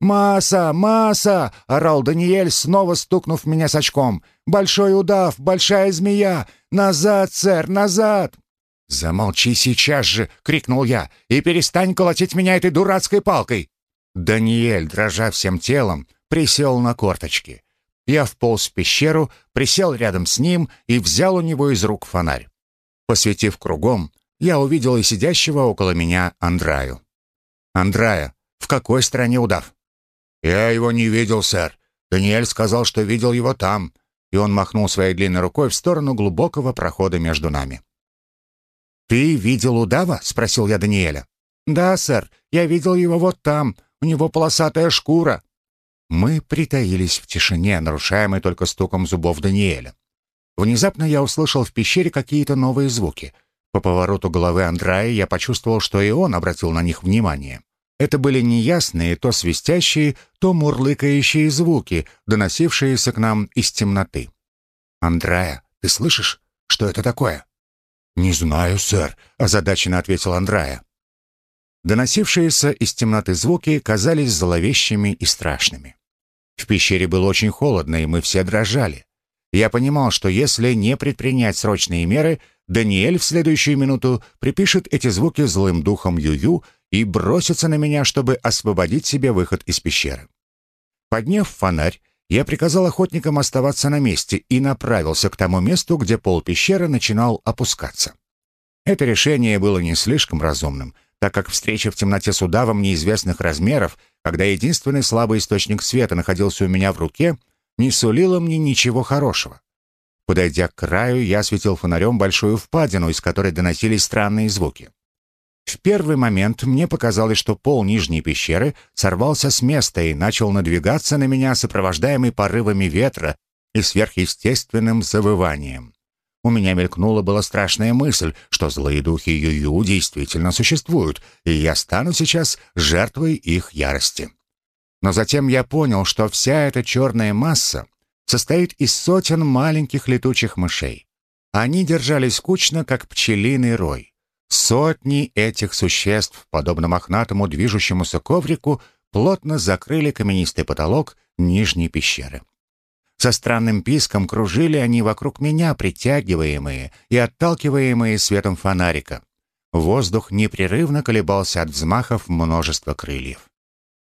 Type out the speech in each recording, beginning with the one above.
«Масса! Масса!» — орал Даниэль, снова стукнув меня с очком. «Большой удав! Большая змея! Назад, сэр, назад!» «Замолчи сейчас же!» — крикнул я. «И перестань колотить меня этой дурацкой палкой!» Даниэль, дрожа всем телом, присел на корточки. Я вполз в пещеру, присел рядом с ним и взял у него из рук фонарь. Посветив кругом, я увидел и сидящего около меня Андраю. «Андрая, в какой стране удав?» «Я его не видел, сэр. Даниэль сказал, что видел его там». И он махнул своей длинной рукой в сторону глубокого прохода между нами. «Ты видел удава?» — спросил я Даниэля. «Да, сэр, я видел его вот там. У него полосатая шкура». Мы притаились в тишине, нарушаемой только стуком зубов Даниэля. Внезапно я услышал в пещере какие-то новые звуки. По повороту головы Андрея я почувствовал, что и он обратил на них внимание. Это были неясные, то свистящие, то мурлыкающие звуки, доносившиеся к нам из темноты. «Андрея, ты слышишь? Что это такое?» «Не знаю, сэр», — озадаченно ответил Андрея. Доносившиеся из темноты звуки казались зловещими и страшными. В пещере было очень холодно, и мы все дрожали. Я понимал, что если не предпринять срочные меры, Даниэль в следующую минуту припишет эти звуки злым духом Юю и бросится на меня, чтобы освободить себе выход из пещеры. Подняв фонарь, я приказал охотникам оставаться на месте и направился к тому месту, где пол пещеры начинал опускаться. Это решение было не слишком разумным, так как встреча в темноте с удавом неизвестных размеров, когда единственный слабый источник света находился у меня в руке, не сулило мне ничего хорошего. Подойдя к краю, я осветил фонарем большую впадину, из которой доносились странные звуки. В первый момент мне показалось, что пол нижней пещеры сорвался с места и начал надвигаться на меня, сопровождаемый порывами ветра и сверхъестественным завыванием. У меня мелькнула была страшная мысль, что злые духи Юю действительно существуют, и я стану сейчас жертвой их ярости. Но затем я понял, что вся эта черная масса состоит из сотен маленьких летучих мышей. Они держались скучно, как пчелиный рой. Сотни этих существ, подобно мохнатому движущемуся коврику, плотно закрыли каменистый потолок нижней пещеры. Со странным писком кружили они вокруг меня, притягиваемые и отталкиваемые светом фонарика. Воздух непрерывно колебался от взмахов множества крыльев.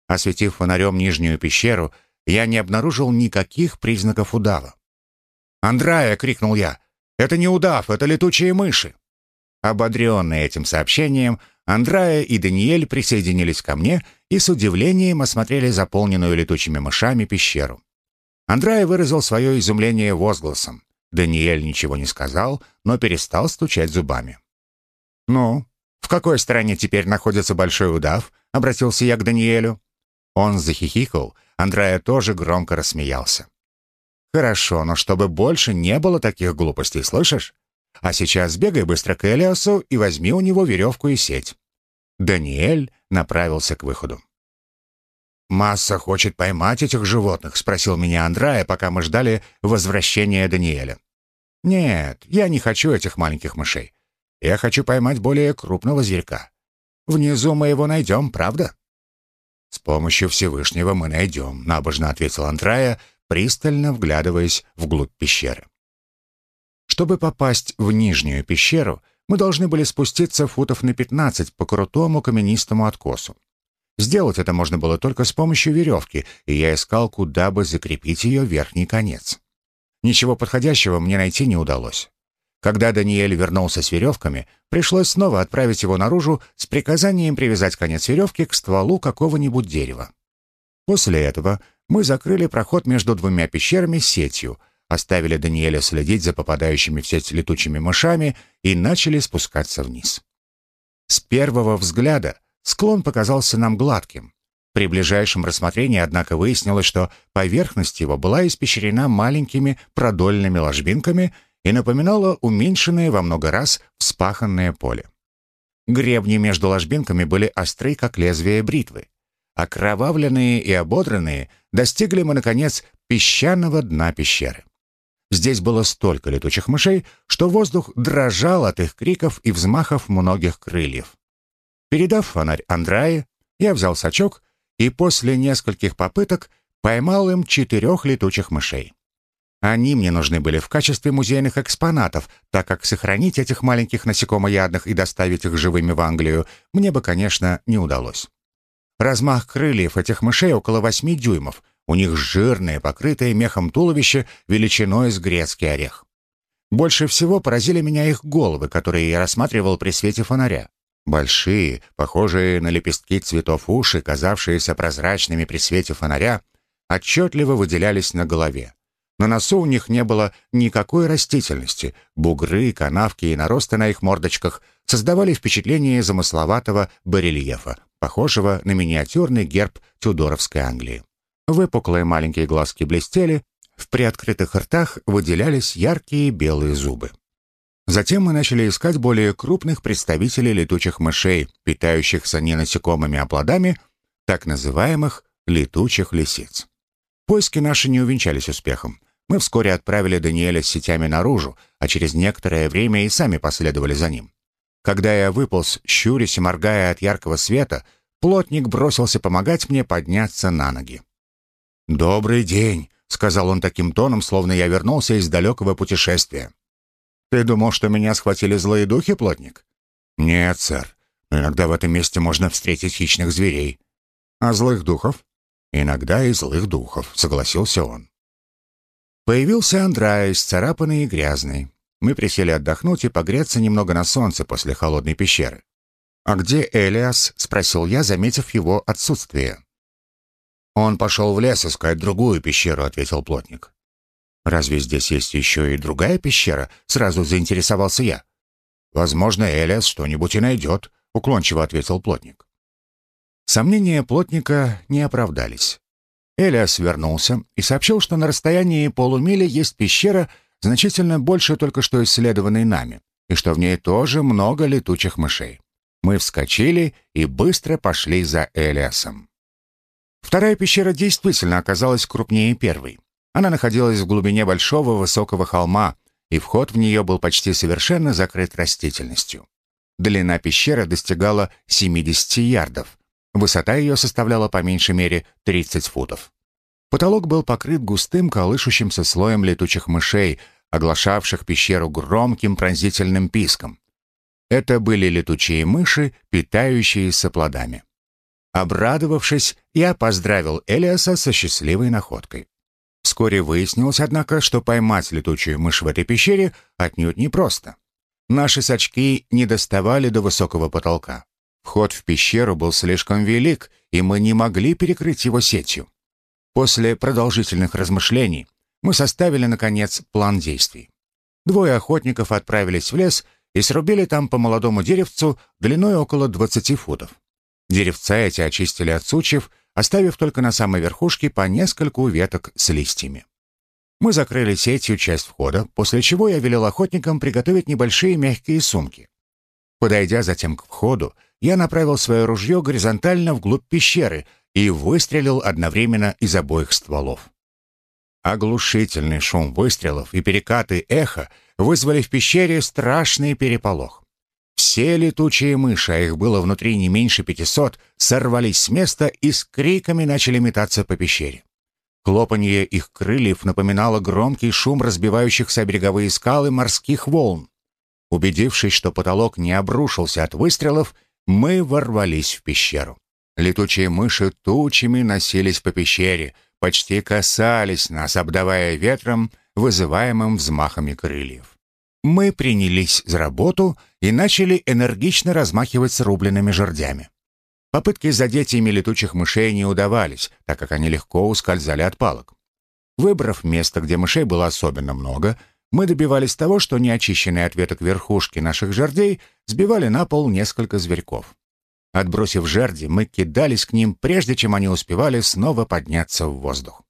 Осветив фонарем нижнюю пещеру, я не обнаружил никаких признаков удава. «Андрая!» — крикнул я. «Это не удав, это летучие мыши!» Ободренные этим сообщением, Андрая и Даниэль присоединились ко мне и с удивлением осмотрели заполненную летучими мышами пещеру. Андрая выразил свое изумление возгласом. Даниэль ничего не сказал, но перестал стучать зубами. «Ну, в какой стороне теперь находится большой удав?» — обратился я к Даниэлю. Он захихикал, Андрая тоже громко рассмеялся. «Хорошо, но чтобы больше не было таких глупостей, слышишь? А сейчас бегай быстро к Элиасу и возьми у него веревку и сеть». Даниэль направился к выходу. «Масса хочет поймать этих животных?» — спросил меня Андрая, пока мы ждали возвращения Даниэля. «Нет, я не хочу этих маленьких мышей. Я хочу поймать более крупного зверька. Внизу мы его найдем, правда?» «С помощью Всевышнего мы найдем», — набожно ответил Андрая, пристально вглядываясь вглубь пещеры. Чтобы попасть в нижнюю пещеру, мы должны были спуститься футов на 15 по крутому каменистому откосу. Сделать это можно было только с помощью веревки, и я искал, куда бы закрепить ее верхний конец. Ничего подходящего мне найти не удалось. Когда Даниэль вернулся с веревками, пришлось снова отправить его наружу с приказанием привязать конец веревки к стволу какого-нибудь дерева. После этого мы закрыли проход между двумя пещерами сетью — оставили Даниэля следить за попадающими в сеть летучими мышами и начали спускаться вниз. С первого взгляда склон показался нам гладким. При ближайшем рассмотрении, однако, выяснилось, что поверхность его была испещрена маленькими продольными ложбинками и напоминала уменьшенное во много раз вспаханное поле. Гребни между ложбинками были остры, как лезвие бритвы. Окровавленные и ободранные достигли мы, наконец, песчаного дна пещеры. Здесь было столько летучих мышей, что воздух дрожал от их криков и взмахов многих крыльев. Передав фонарь Андрае, я взял сачок и после нескольких попыток поймал им четырех летучих мышей. Они мне нужны были в качестве музейных экспонатов, так как сохранить этих маленьких насекомоядных и доставить их живыми в Англию мне бы, конечно, не удалось. Размах крыльев этих мышей около восьми дюймов. У них жирное, покрытое мехом туловище величиной с грецкий орех. Больше всего поразили меня их головы, которые я рассматривал при свете фонаря. Большие, похожие на лепестки цветов уши, казавшиеся прозрачными при свете фонаря, отчетливо выделялись на голове. На носу у них не было никакой растительности. Бугры, канавки и наросты на их мордочках создавали впечатление замысловатого барельефа, похожего на миниатюрный герб Тюдоровской Англии. Выпуклые маленькие глазки блестели, в приоткрытых ртах выделялись яркие белые зубы. Затем мы начали искать более крупных представителей летучих мышей, питающихся не насекомыми, а плодами, так называемых летучих лисиц. Поиски наши не увенчались успехом. Мы вскоре отправили Даниэля с сетями наружу, а через некоторое время и сами последовали за ним. Когда я выполз, щурясь и моргая от яркого света, плотник бросился помогать мне подняться на ноги. «Добрый день», — сказал он таким тоном, словно я вернулся из далекого путешествия. «Ты думал, что меня схватили злые духи, плотник?» «Нет, сэр. Но иногда в этом месте можно встретить хищных зверей». «А злых духов?» «Иногда и злых духов», — согласился он. Появился Андрай, царапанный и грязный. Мы присели отдохнуть и погреться немного на солнце после холодной пещеры. «А где Элиас?» — спросил я, заметив его отсутствие. «Он пошел в лес искать другую пещеру», — ответил плотник. «Разве здесь есть еще и другая пещера?» — сразу заинтересовался я. «Возможно, Элиас что-нибудь и найдет», — уклончиво ответил плотник. Сомнения плотника не оправдались. Элиас вернулся и сообщил, что на расстоянии полумили есть пещера, значительно больше только что исследованной нами, и что в ней тоже много летучих мышей. Мы вскочили и быстро пошли за Элиасом. Вторая пещера действительно оказалась крупнее первой. Она находилась в глубине большого высокого холма, и вход в нее был почти совершенно закрыт растительностью. Длина пещеры достигала 70 ярдов, Высота ее составляла по меньшей мере 30 футов. Потолок был покрыт густым колышущимся слоем летучих мышей, оглашавших пещеру громким пронзительным писком. Это были летучие мыши, питающиеся плодами. Обрадовавшись, я поздравил Элиаса со счастливой находкой. Вскоре выяснилось, однако, что поймать летучую мышь в этой пещере отнюдь непросто. Наши сачки не доставали до высокого потолка. Вход в пещеру был слишком велик, и мы не могли перекрыть его сетью. После продолжительных размышлений мы составили, наконец, план действий. Двое охотников отправились в лес и срубили там по молодому деревцу длиной около 20 футов. Деревца эти очистили от сучьев, оставив только на самой верхушке по нескольку веток с листьями. Мы закрыли сетью часть входа, после чего я велел охотникам приготовить небольшие мягкие сумки. Подойдя затем к входу, я направил свое ружье горизонтально вглубь пещеры и выстрелил одновременно из обоих стволов. Оглушительный шум выстрелов и перекаты эха вызвали в пещере страшный переполох. Все летучие мыши, а их было внутри не меньше пятисот, сорвались с места и с криками начали метаться по пещере. Хлопанье их крыльев напоминало громкий шум разбивающихся о береговые скалы морских волн. Убедившись, что потолок не обрушился от выстрелов, мы ворвались в пещеру. Летучие мыши тучами носились по пещере, почти касались нас, обдавая ветром, вызываемым взмахами крыльев. Мы принялись за работу и начали энергично размахивать срубленными жердями. Попытки задеть ими летучих мышей не удавались, так как они легко ускользали от палок. Выбрав место, где мышей было особенно много, мы добивались того, что неочищенные от веток верхушки наших жердей сбивали на пол несколько зверьков. Отбросив жерди, мы кидались к ним, прежде чем они успевали снова подняться в воздух.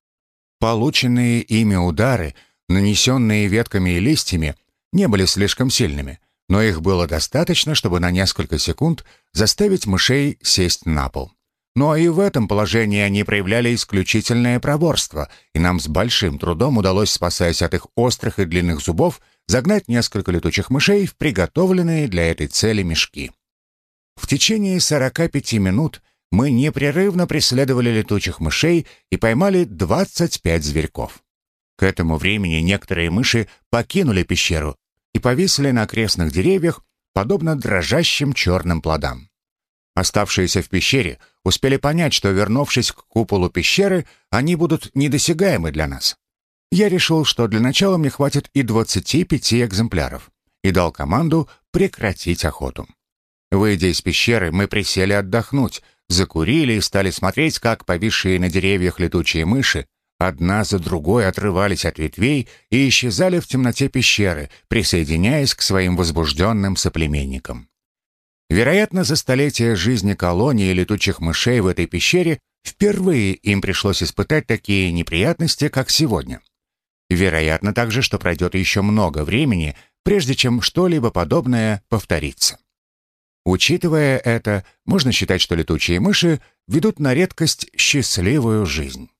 Полученные ими удары, нанесенные ветками и листьями, не были слишком сильными, но их было достаточно, чтобы на несколько секунд заставить мышей сесть на пол. Но и в этом положении они проявляли исключительное проворство, и нам с большим трудом удалось, спасаясь от их острых и длинных зубов, загнать несколько летучих мышей в приготовленные для этой цели мешки. В течение 45 минут мы непрерывно преследовали летучих мышей и поймали 25 зверьков. К этому времени некоторые мыши покинули пещеру и повисли на окрестных деревьях, подобно дрожащим черным плодам. Оставшиеся в пещере успели понять, что, вернувшись к куполу пещеры, они будут недосягаемы для нас. Я решил, что для начала мне хватит и 25 экземпляров, и дал команду прекратить охоту. Выйдя из пещеры, мы присели отдохнуть, закурили и стали смотреть, как повисшие на деревьях летучие мыши одна за другой отрывались от ветвей и исчезали в темноте пещеры, присоединяясь к своим возбужденным соплеменникам. Вероятно, за столетия жизни колонии летучих мышей в этой пещере впервые им пришлось испытать такие неприятности, как сегодня. Вероятно также, что пройдет еще много времени, прежде чем что-либо подобное повторится. Учитывая это, можно считать, что летучие мыши ведут на редкость счастливую жизнь.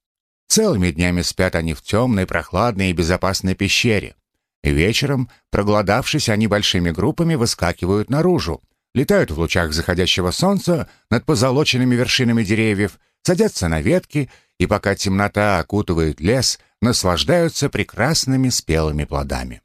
Целыми днями спят они в темной, прохладной и безопасной пещере. Вечером, проголодавшись, они большими группами выскакивают наружу, летают в лучах заходящего солнца над позолоченными вершинами деревьев, садятся на ветки и, пока темнота окутывает лес, наслаждаются прекрасными спелыми плодами.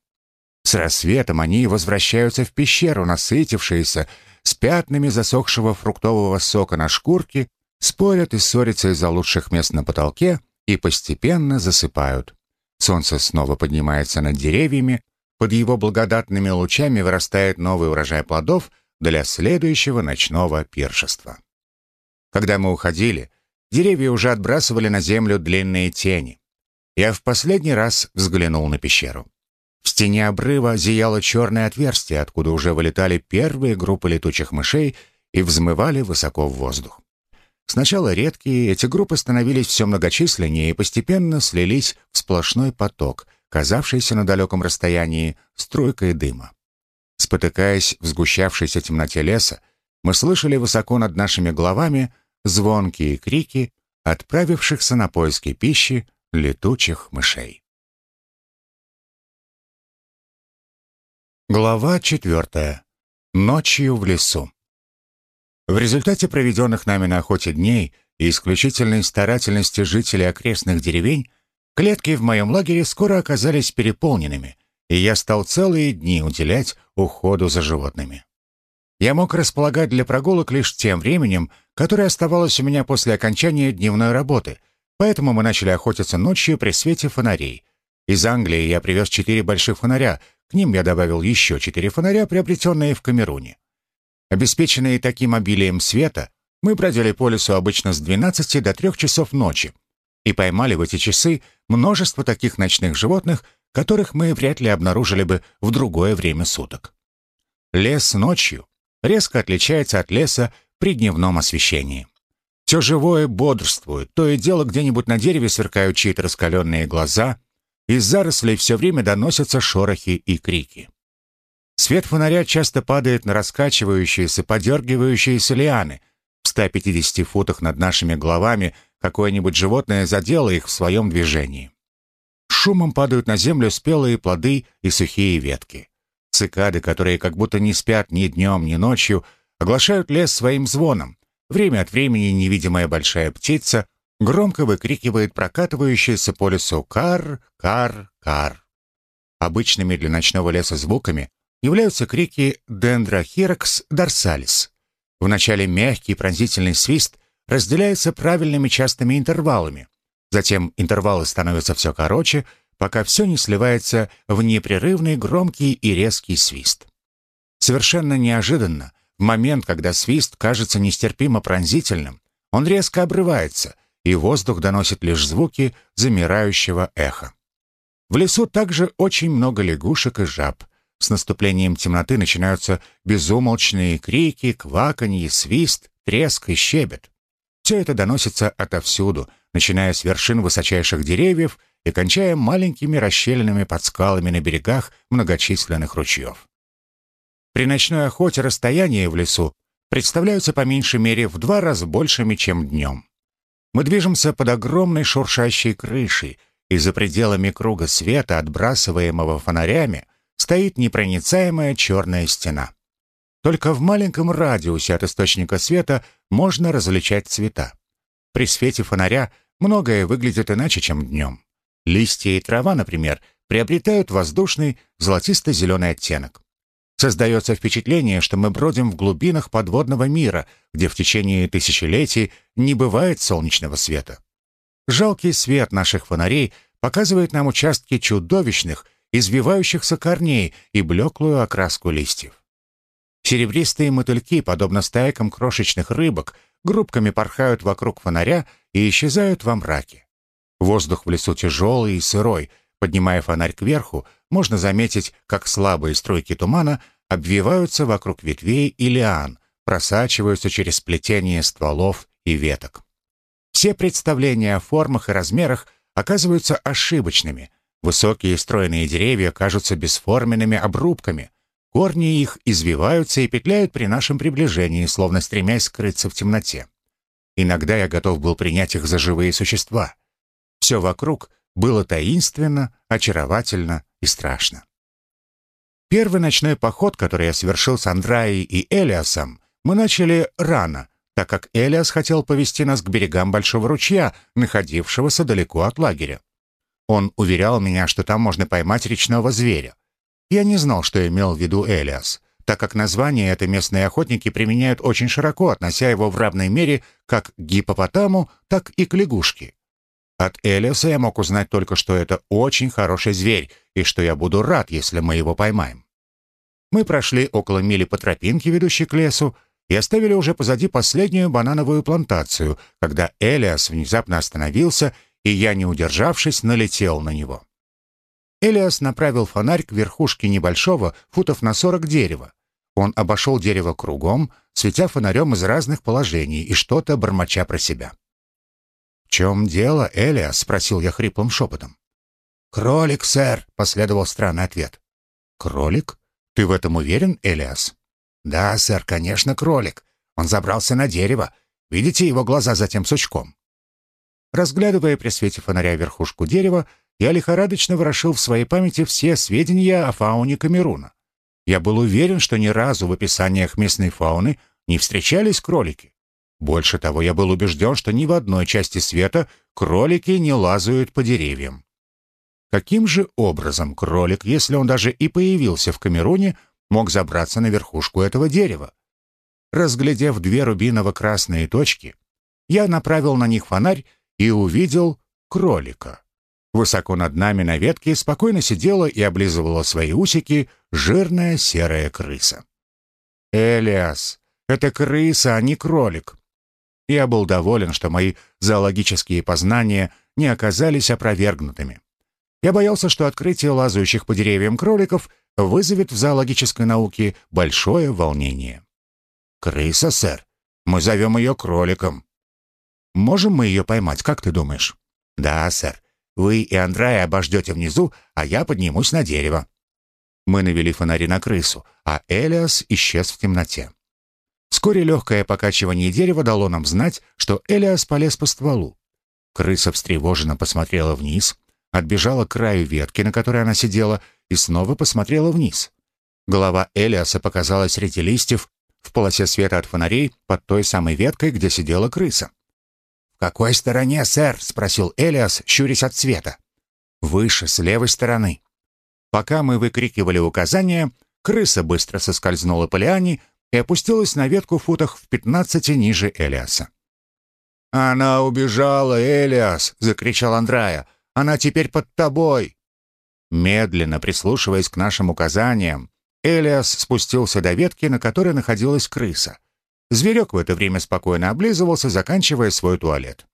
С рассветом они возвращаются в пещеру, насытившиеся, с пятнами засохшего фруктового сока на шкурке, спорят и ссорятся из-за лучших мест на потолке и постепенно засыпают. Солнце снова поднимается над деревьями, под его благодатными лучами вырастает новый урожай плодов для следующего ночного пиршества. Когда мы уходили, деревья уже отбрасывали на землю длинные тени. Я в последний раз взглянул на пещеру. В стене обрыва зияло черное отверстие, откуда уже вылетали первые группы летучих мышей и взмывали высоко в воздух. Сначала редкие, эти группы становились все многочисленнее и постепенно слились в сплошной поток, казавшийся на далеком расстоянии струйкой дыма. Спотыкаясь в сгущавшейся темноте леса, мы слышали высоко над нашими головами звонкие крики отправившихся на поиски пищи летучих мышей. Глава четвертая. Ночью в лесу. В результате проведенных нами на охоте дней и исключительной старательности жителей окрестных деревень, клетки в моем лагере скоро оказались переполненными, и я стал целые дни уделять уходу за животными. Я мог располагать для прогулок лишь тем временем, которое оставалось у меня после окончания дневной работы, поэтому мы начали охотиться ночью при свете фонарей. Из Англии я привез четыре больших фонаря, к ним я добавил еще четыре фонаря, приобретенные в Камеруне. Обеспеченные таким обилием света, мы бродили по лесу обычно с 12 до 3 часов ночи и поймали в эти часы множество таких ночных животных, которых мы вряд ли обнаружили бы в другое время суток. Лес ночью резко отличается от леса при дневном освещении. Все живое бодрствует, то и дело где-нибудь на дереве сверкают чьи-то раскаленные глаза, из зарослей все время доносятся шорохи и крики. Свет фонаря часто падает на раскачивающиеся, подергивающиеся лианы. В 150 футах над нашими головами какое-нибудь животное задело их в своем движении. Шумом падают на землю спелые плоды и сухие ветки. Цикады, которые как будто не спят ни днем, ни ночью, оглашают лес своим звоном. Время от времени невидимая большая птица громко выкрикивает прокатывающиеся по лесу «кар, кар, кар». Обычными для ночного леса звуками являются крики «Дендрохирокс дарсалис». Вначале мягкий пронзительный свист разделяется правильными частыми интервалами. Затем интервалы становятся все короче, пока все не сливается в непрерывный громкий и резкий свист. Совершенно неожиданно, в момент, когда свист кажется нестерпимо пронзительным, он резко обрывается, и воздух доносит лишь звуки замирающего эха. В лесу также очень много лягушек и жаб. С наступлением темноты начинаются безумолчные крики, кваканье, свист, треск и щебет. Все это доносится отовсюду, начиная с вершин высочайших деревьев и кончая маленькими расщелинами под скалами на берегах многочисленных ручьев. При ночной охоте расстояния в лесу представляются по меньшей мере в два раза большими, чем днем. Мы движемся под огромной шуршащей крышей, и за пределами круга света, отбрасываемого фонарями, стоит непроницаемая черная стена. Только в маленьком радиусе от источника света можно различать цвета. При свете фонаря многое выглядит иначе, чем днем. Листья и трава, например, приобретают воздушный золотисто-зеленый оттенок. Создается впечатление, что мы бродим в глубинах подводного мира, где в течение тысячелетий не бывает солнечного света. Жалкий свет наших фонарей показывает нам участки чудовищных, извивающихся корней и блеклую окраску листьев. Серебристые мотыльки, подобно стайкам крошечных рыбок, группками порхают вокруг фонаря и исчезают во мраке. Воздух в лесу тяжелый и сырой. Поднимая фонарь кверху, можно заметить, как слабые струйки тумана обвиваются вокруг ветвей и лиан, просачиваются через сплетение стволов и веток. Все представления о формах и размерах оказываются ошибочными. Высокие стройные деревья кажутся бесформенными обрубками. Корни их извиваются и петляют при нашем приближении, словно стремясь скрыться в темноте. Иногда я готов был принять их за живые существа. Все вокруг было таинственно, очаровательно и страшно. Первый ночной поход, который я совершил с Андраей и Элиасом, мы начали рано, так как Элиас хотел повести нас к берегам большого ручья, находившегося далеко от лагеря. Он уверял меня, что там можно поймать речного зверя. Я не знал, что имел в виду Элиас, так как название это местные охотники применяют очень широко, относя его в равной мере как к гипопотаму, так и к лягушке. От Элиаса я мог узнать только, что это очень хороший зверь, и что я буду рад, если мы его поймаем. Мы прошли около мили по тропинке, ведущей к лесу, и оставили уже позади последнюю банановую плантацию, когда Элиас внезапно остановился, и я, не удержавшись, налетел на него. Элиас направил фонарь к верхушке небольшого, футов на сорок дерева. Он обошел дерево кругом, светя фонарем из разных положений и что-то бормоча про себя. «В чем дело, Элиас?» — спросил я хриплым шепотом. «Кролик, сэр», — последовал странный ответ. «Кролик? Ты в этом уверен, Элиас?» «Да, сэр, конечно, кролик. Он забрался на дерево. Видите его глаза за тем сучком?» Разглядывая при свете фонаря верхушку дерева, я лихорадочно ворошил в своей памяти все сведения о фауне Камеруна. Я был уверен, что ни разу в описаниях местной фауны не встречались кролики. Больше того, я был убежден, что ни в одной части света кролики не лазают по деревьям. Каким же образом кролик, если он даже и появился в Камеруне, мог забраться на верхушку этого дерева? Разглядев две рубиново-красные точки, я направил на них фонарь и увидел кролика. Высоко над нами на ветке спокойно сидела и облизывала свои усики жирная серая крыса. «Элиас, это крыса, а не кролик. Я был доволен, что мои зоологические познания не оказались опровергнутыми. Я боялся, что открытие лазающих по деревьям кроликов вызовет в зоологической науке большое волнение. «Крыса, сэр. Мы зовем ее кроликом». «Можем мы ее поймать, как ты думаешь?» «Да, сэр. Вы и Андрей обождете внизу, а я поднимусь на дерево». Мы навели фонари на крысу, а Элиас исчез в темноте. Вскоре легкое покачивание дерева дало нам знать, что Элиас полез по стволу. Крыса встревоженно посмотрела вниз, отбежала к краю ветки, на которой она сидела, и снова посмотрела вниз. Голова Элиаса показалась среди листьев в полосе света от фонарей под той самой веткой, где сидела крыса. «В какой стороне, сэр?» — спросил Элиас, щурясь от света. «Выше, с левой стороны». Пока мы выкрикивали указания, крыса быстро соскользнула по лиане, и опустилась на ветку в футах в пятнадцати ниже Элиаса. «Она убежала, Элиас!» — закричал Андрая. «Она теперь под тобой!» Медленно прислушиваясь к нашим указаниям, Элиас спустился до ветки, на которой находилась крыса. Зверек в это время спокойно облизывался, заканчивая свой туалет.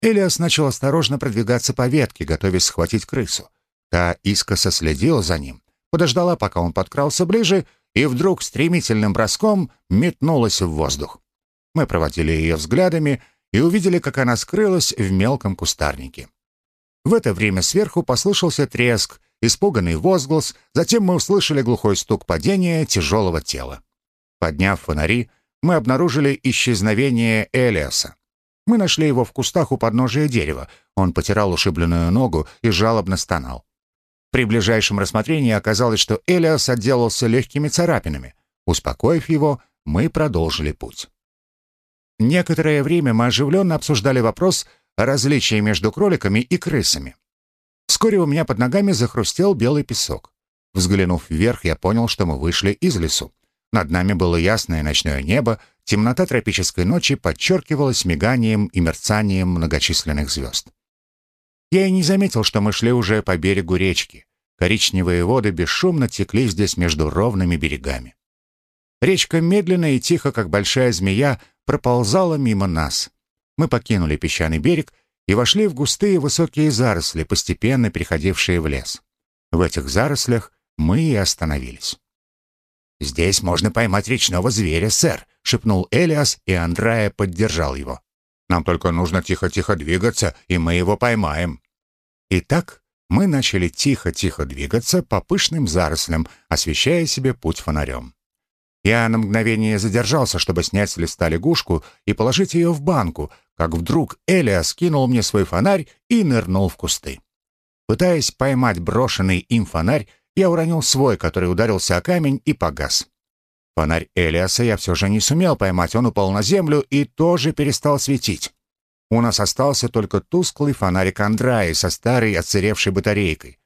Элиас начал осторожно продвигаться по ветке, готовясь схватить крысу. Та искоса следила за ним, подождала, пока он подкрался ближе, и вдруг стремительным броском метнулась в воздух. Мы проводили ее взглядами и увидели, как она скрылась в мелком кустарнике. В это время сверху послышался треск, испуганный возглас, затем мы услышали глухой стук падения тяжелого тела. Подняв фонари, мы обнаружили исчезновение Элиаса. Мы нашли его в кустах у подножия дерева. Он потирал ушибленную ногу и жалобно стонал. При ближайшем рассмотрении оказалось, что Элиас отделался легкими царапинами. Успокоив его, мы продолжили путь. Некоторое время мы оживленно обсуждали вопрос о различии между кроликами и крысами. Вскоре у меня под ногами захрустел белый песок. Взглянув вверх, я понял, что мы вышли из лесу. Над нами было ясное ночное небо, темнота тропической ночи подчеркивалась миганием и мерцанием многочисленных звезд. Я и не заметил, что мы шли уже по берегу речки. Коричневые воды бесшумно текли здесь между ровными берегами. Речка медленно и тихо, как большая змея, проползала мимо нас. Мы покинули песчаный берег и вошли в густые высокие заросли, постепенно переходившие в лес. В этих зарослях мы и остановились. «Здесь можно поймать речного зверя, сэр», — шепнул Элиас, и Андрая поддержал его. «Нам только нужно тихо-тихо двигаться, и мы его поймаем». Итак, мы начали тихо-тихо двигаться по пышным зарослям, освещая себе путь фонарем. Я на мгновение задержался, чтобы снять с листа лягушку и положить ее в банку, как вдруг Элиас кинул мне свой фонарь и нырнул в кусты. Пытаясь поймать брошенный им фонарь, я уронил свой, который ударился о камень и погас. Фонарь Элиаса я все же не сумел поймать, он упал на землю и тоже перестал светить. У нас остался только тусклый фонарик Андраи со старой отсыревшей батарейкой.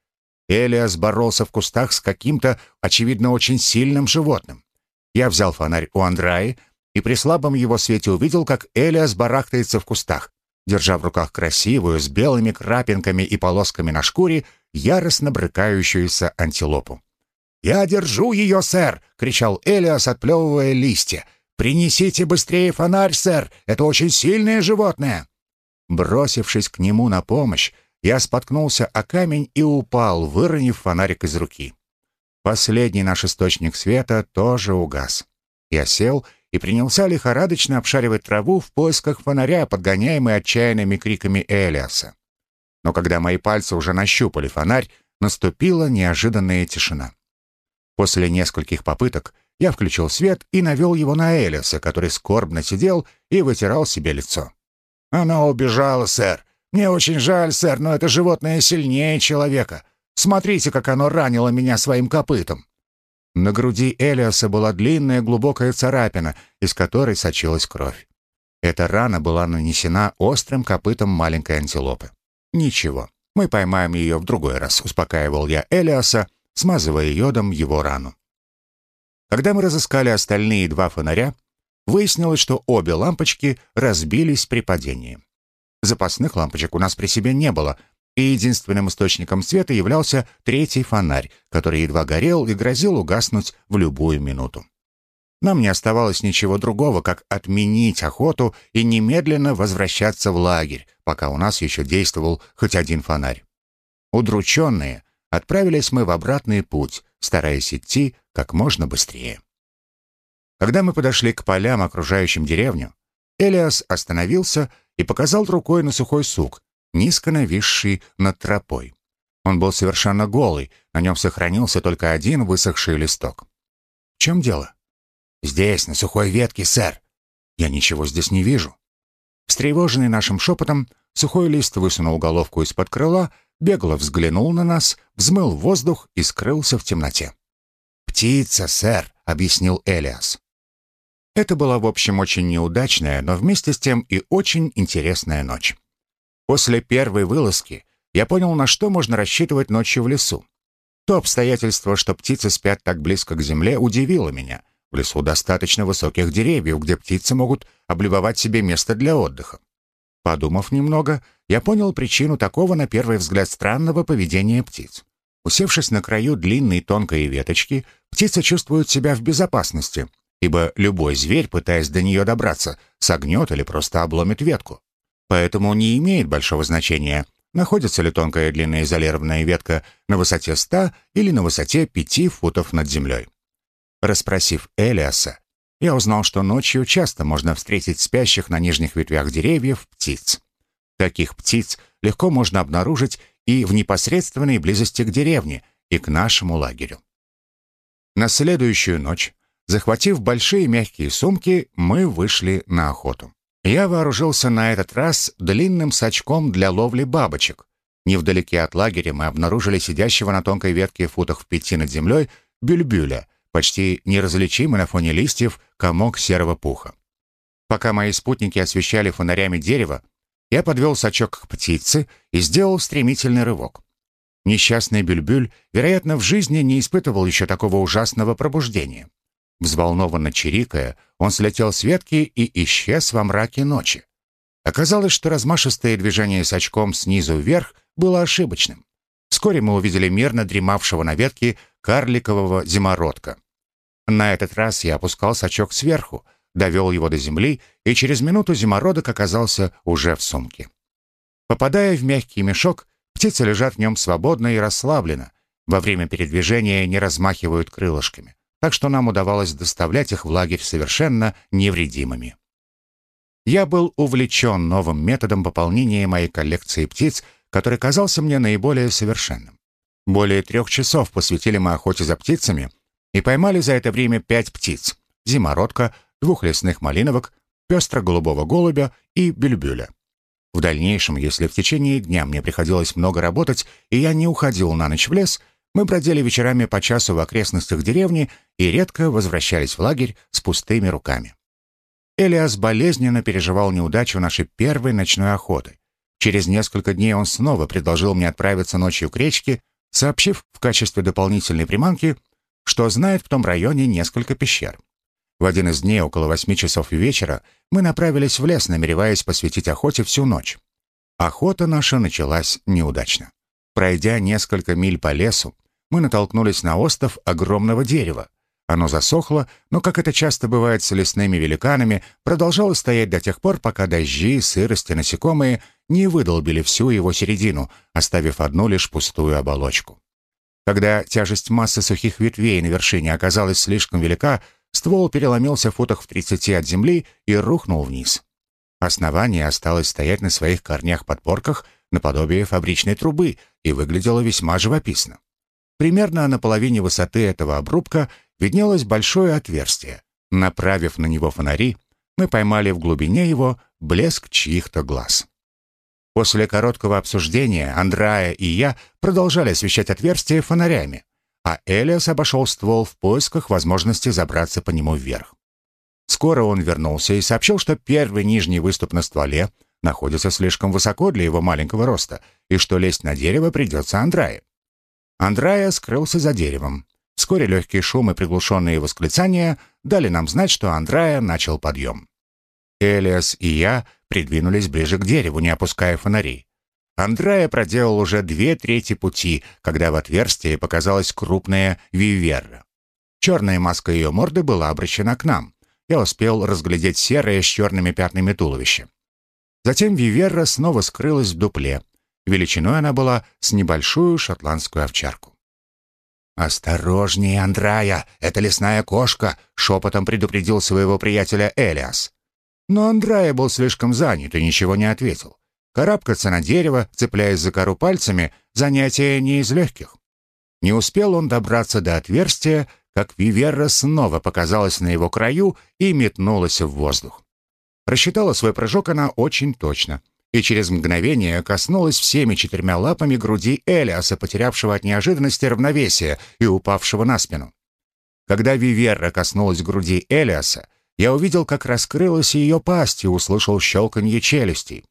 Элиас боролся в кустах с каким-то, очевидно, очень сильным животным. Я взял фонарь у Андраи и при слабом его свете увидел, как Элиас барахтается в кустах, держа в руках красивую, с белыми крапинками и полосками на шкуре, яростно брыкающуюся антилопу. «Я держу ее, сэр!» — кричал Элиас, отплевывая листья. «Принесите быстрее фонарь, сэр! Это очень сильное животное!» Бросившись к нему на помощь, я споткнулся о камень и упал, выронив фонарик из руки. Последний наш источник света тоже угас. Я сел и принялся лихорадочно обшаривать траву в поисках фонаря, подгоняемый отчаянными криками Элиаса. Но когда мои пальцы уже нащупали фонарь, наступила неожиданная тишина. После нескольких попыток я включил свет и навел его на Элиаса, который скорбно сидел и вытирал себе лицо. «Она убежала, сэр. Мне очень жаль, сэр, но это животное сильнее человека. Смотрите, как оно ранило меня своим копытом!» На груди Элиаса была длинная глубокая царапина, из которой сочилась кровь. Эта рана была нанесена острым копытом маленькой антилопы. «Ничего, мы поймаем ее в другой раз», — успокаивал я Элиаса, смазывая йодом его рану. Когда мы разыскали остальные два фонаря, выяснилось, что обе лампочки разбились при падении. Запасных лампочек у нас при себе не было, и единственным источником света являлся третий фонарь, который едва горел и грозил угаснуть в любую минуту. Нам не оставалось ничего другого, как отменить охоту и немедленно возвращаться в лагерь, пока у нас еще действовал хоть один фонарь. Удрученные, отправились мы в обратный путь, стараясь идти как можно быстрее. Когда мы подошли к полям, окружающим деревню, Элиас остановился и показал рукой на сухой сук, низко нависший над тропой. Он был совершенно голый, на нем сохранился только один высохший листок. «В чем дело?» «Здесь, на сухой ветке, сэр. Я ничего здесь не вижу». Встревоженный нашим шепотом, сухой лист высунул головку из-под крыла, бегло взглянул на нас, взмыл воздух и скрылся в темноте. «Птица, сэр», — объяснил Элиас. Это была, в общем, очень неудачная, но вместе с тем и очень интересная ночь. После первой вылазки я понял, на что можно рассчитывать ночью в лесу. То обстоятельство, что птицы спят так близко к земле, удивило меня. В лесу достаточно высоких деревьев, где птицы могут облюбовать себе место для отдыха. Подумав немного, я понял причину такого, на первый взгляд, странного поведения птиц. Усевшись на краю длинной тонкой веточки, птица чувствует себя в безопасности, ибо любой зверь, пытаясь до нее добраться, согнет или просто обломит ветку. Поэтому не имеет большого значения, находится ли тонкая длинная изолированная ветка на высоте 100 или на высоте 5 футов над землей. Расспросив Элиаса, я узнал, что ночью часто можно встретить спящих на нижних ветвях деревьев птиц. Таких птиц легко можно обнаружить и в непосредственной близости к деревне, и к нашему лагерю. На следующую ночь, захватив большие мягкие сумки, мы вышли на охоту. Я вооружился на этот раз длинным сачком для ловли бабочек. Невдалеке от лагеря мы обнаружили сидящего на тонкой ветке футах в пяти над землей бюльбюля, почти неразличимый на фоне листьев комок серого пуха. Пока мои спутники освещали фонарями дерево, я подвел сачок к птице и сделал стремительный рывок. Несчастный Бюльбюль, вероятно, в жизни не испытывал еще такого ужасного пробуждения. Взволнованно чирикая, он слетел с ветки и исчез во мраке ночи. Оказалось, что размашистое движение с очком снизу вверх было ошибочным. Вскоре мы увидели мирно дремавшего на ветке карликового зимородка. На этот раз я опускал сачок сверху, довел его до земли, и через минуту зимородок оказался уже в сумке. Попадая в мягкий мешок, птицы лежат в нем свободно и расслабленно, во время передвижения не размахивают крылышками, так что нам удавалось доставлять их в лагерь совершенно невредимыми. Я был увлечен новым методом пополнения моей коллекции птиц, который казался мне наиболее совершенным. Более трех часов посвятили мы охоте за птицами и поймали за это время пять птиц — зимородка, двух лесных малиновок, пестро-голубого голубя и бюльбюля. В дальнейшем, если в течение дня мне приходилось много работать, и я не уходил на ночь в лес, мы бродили вечерами по часу в окрестностях деревни и редко возвращались в лагерь с пустыми руками. Элиас болезненно переживал неудачу нашей первой ночной охоты. Через несколько дней он снова предложил мне отправиться ночью к речке, сообщив в качестве дополнительной приманки, что знает в том районе несколько пещер. В один из дней, около восьми часов вечера, мы направились в лес, намереваясь посвятить охоте всю ночь. Охота наша началась неудачно. Пройдя несколько миль по лесу, мы натолкнулись на остов огромного дерева. Оно засохло, но, как это часто бывает с лесными великанами, продолжало стоять до тех пор, пока дожди, сырость и насекомые не выдолбили всю его середину, оставив одну лишь пустую оболочку. Когда тяжесть массы сухих ветвей на вершине оказалась слишком велика, Ствол переломился в футах в 30 от земли и рухнул вниз. Основание осталось стоять на своих корнях-подпорках наподобие фабричной трубы и выглядело весьма живописно. Примерно на половине высоты этого обрубка виднелось большое отверстие. Направив на него фонари, мы поймали в глубине его блеск чьих-то глаз. После короткого обсуждения Андрая и я продолжали освещать отверстие фонарями а Элиас обошел ствол в поисках возможности забраться по нему вверх. Скоро он вернулся и сообщил, что первый нижний выступ на стволе находится слишком высоко для его маленького роста, и что лезть на дерево придется Андрае. Андрая скрылся за деревом. Вскоре легкий шум и приглушенные восклицания дали нам знать, что Андрая начал подъем. Элиас и я придвинулись ближе к дереву, не опуская фонарей. Андрея проделал уже две трети пути, когда в отверстии показалась крупная виверра. Черная маска ее морды была обращена к нам. Я успел разглядеть серое с черными пятнами туловище. Затем виверра снова скрылась в дупле. Величиной она была с небольшую шотландскую овчарку. «Осторожнее, Андрая, это лесная кошка!» — шепотом предупредил своего приятеля Элиас. Но Андрая был слишком занят и ничего не ответил. Карабкаться на дерево, цепляясь за кору пальцами, занятие не из легких. Не успел он добраться до отверстия, как Виверра снова показалась на его краю и метнулась в воздух. Рассчитала свой прыжок она очень точно, и через мгновение коснулась всеми четырьмя лапами груди Элиаса, потерявшего от неожиданности равновесие и упавшего на спину. Когда Виверра коснулась груди Элиаса, я увидел, как раскрылась ее пасть и услышал щелканье челюстей.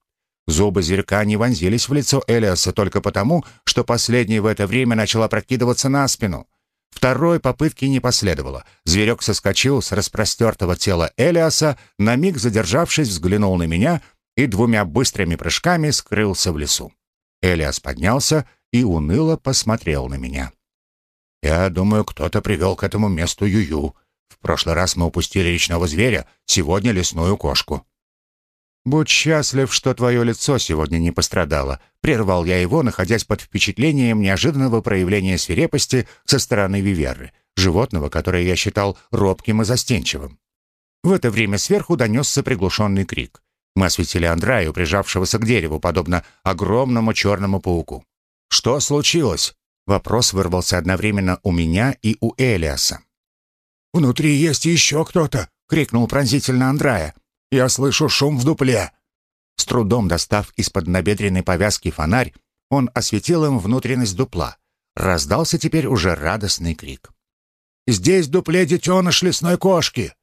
Зубы зверька не вонзились в лицо Элиаса только потому, что последний в это время начал опрокидываться на спину. Второй попытки не последовало. Зверек соскочил с распростертого тела Элиаса, на миг задержавшись, взглянул на меня и двумя быстрыми прыжками скрылся в лесу. Элиас поднялся и уныло посмотрел на меня. «Я думаю, кто-то привел к этому месту Юю. В прошлый раз мы упустили речного зверя, сегодня лесную кошку». «Будь счастлив, что твое лицо сегодня не пострадало», — прервал я его, находясь под впечатлением неожиданного проявления свирепости со стороны Виверы, животного, которое я считал робким и застенчивым. В это время сверху донесся приглушенный крик. Мы осветили Андраю, прижавшегося к дереву, подобно огромному черному пауку. «Что случилось?» Вопрос вырвался одновременно у меня и у Элиаса. «Внутри есть еще кто-то!» — крикнул пронзительно Андрая. Я слышу шум в дупле!» С трудом достав из-под набедренной повязки фонарь, он осветил им внутренность дупла. Раздался теперь уже радостный крик. Здесь в дупле детеныш лесной кошки.